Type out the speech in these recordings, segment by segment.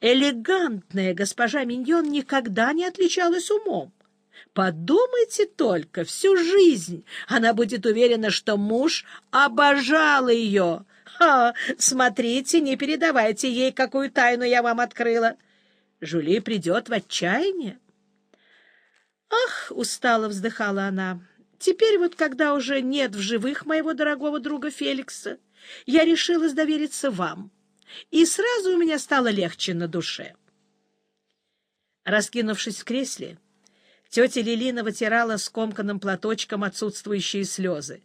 Элегантная госпожа Миньон никогда не отличалась умом. Подумайте только, всю жизнь она будет уверена, что муж обожал ее. Ха, смотрите, не передавайте ей, какую тайну я вам открыла. Жули придет в отчаяние. Ах, устало вздыхала она. Теперь вот, когда уже нет в живых моего дорогого друга Феликса, я решилась довериться вам, и сразу у меня стало легче на душе. Раскинувшись в кресле, тетя Лилина вытирала скомканным платочком отсутствующие слезы.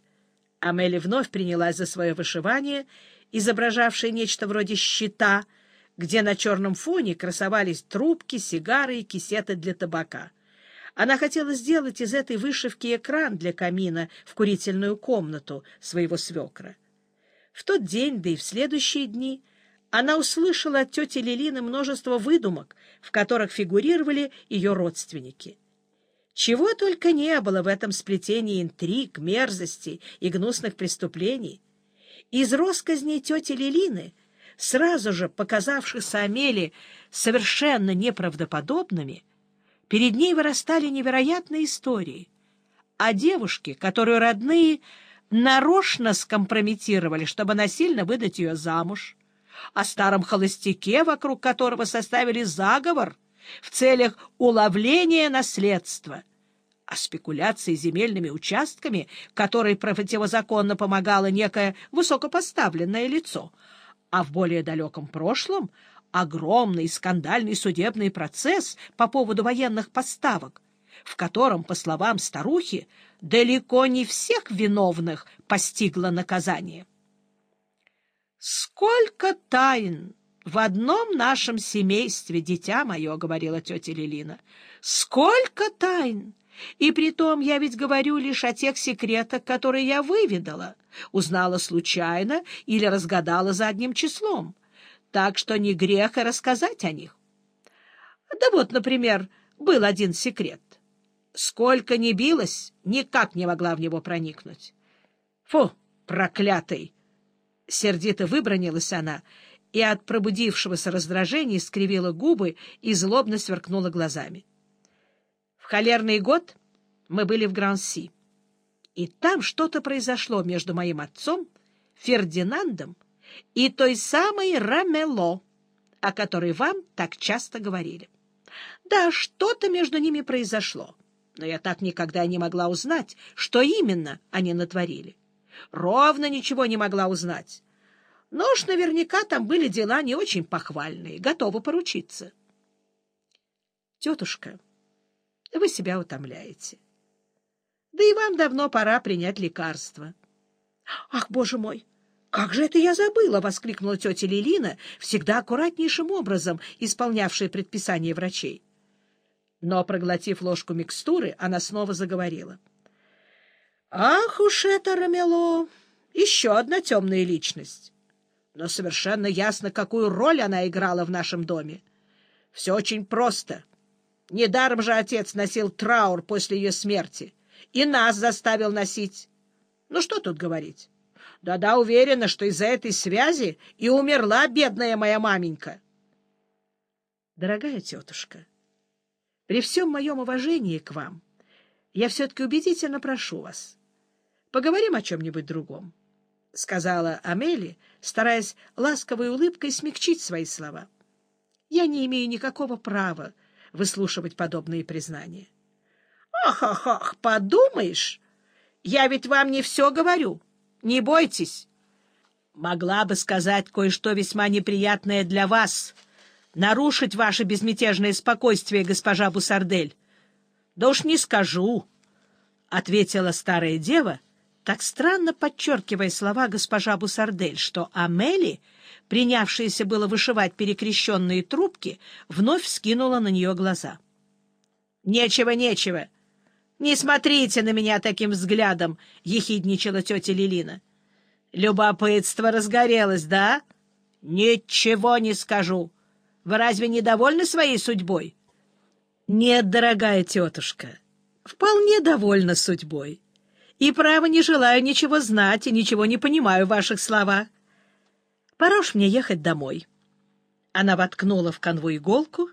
Амели вновь принялась за свое вышивание, изображавшее нечто вроде щита, где на черном фоне красовались трубки, сигары и кисеты для табака. Она хотела сделать из этой вышивки экран для камина в курительную комнату своего свекра. В тот день, да и в следующие дни, она услышала от тети Лилины множество выдумок, в которых фигурировали ее родственники. Чего только не было в этом сплетении интриг, мерзостей и гнусных преступлений. Из росказней тети Лилины, сразу же показавшихся Амели совершенно неправдоподобными, перед ней вырастали невероятные истории о девушке, которую родные нарочно скомпрометировали, чтобы насильно выдать ее замуж, о старом холостяке, вокруг которого составили заговор в целях уловления наследства, о спекуляции земельными участками, которой противозаконно помогало некое высокопоставленное лицо, а в более далеком прошлом огромный скандальный судебный процесс по поводу военных поставок, в котором, по словам старухи, далеко не всех виновных постигло наказание. «Сколько тайн в одном нашем семействе, дитя мое!» — говорила тетя Лилина. «Сколько тайн! И притом я ведь говорю лишь о тех секретах, которые я выведала, узнала случайно или разгадала задним числом, так что не грех и рассказать о них. Да вот, например, был один секрет. Сколько ни билась, никак не могла в него проникнуть. Фу, проклятый! Сердито выбронилась она и от пробудившегося раздражения скривила губы и злобно сверкнула глазами. В холерный год мы были в Гранси, и там что-то произошло между моим отцом, Фердинандом и той самой Рамело, о которой вам так часто говорили. Да, что-то между ними произошло но я так никогда не могла узнать, что именно они натворили. Ровно ничего не могла узнать. Но уж наверняка там были дела не очень похвальные, готова поручиться. Тетушка, вы себя утомляете. Да и вам давно пора принять лекарство. — Ах, боже мой! Как же это я забыла! — воскликнула тетя Лилина, всегда аккуратнейшим образом исполнявшая предписания врачей. Но, проглотив ложку микстуры, она снова заговорила. — Ах уж это Рамело! Еще одна темная личность. Но совершенно ясно, какую роль она играла в нашем доме. Все очень просто. Недаром же отец носил траур после ее смерти. И нас заставил носить. Ну, что тут говорить? Да-да, уверена, что из-за этой связи и умерла бедная моя маменька. Дорогая тетушка, — при всем моем уважении к вам я все-таки убедительно прошу вас. Поговорим о чем-нибудь другом, — сказала Амели, стараясь ласковой улыбкой смягчить свои слова. Я не имею никакого права выслушивать подобные признания. «Ах, ах, ах, подумаешь! Я ведь вам не все говорю. Не бойтесь. Могла бы сказать кое-что весьма неприятное для вас» нарушить ваше безмятежное спокойствие, госпожа Бусардель? — Да уж не скажу, — ответила старая дева, так странно подчеркивая слова госпожа Бусардель, что Амели, принявшаяся было вышивать перекрещенные трубки, вновь вскинула на нее глаза. — Нечего, нечего. Не смотрите на меня таким взглядом, — ехидничала тетя Лилина. — Любопытство разгорелось, да? — Ничего не скажу. — вы разве недовольны своей судьбой? — Нет, дорогая тетушка, вполне довольна судьбой. И, право, не желаю ничего знать и ничего не понимаю в ваших словах. Пора уж мне ехать домой. Она воткнула в канву иголку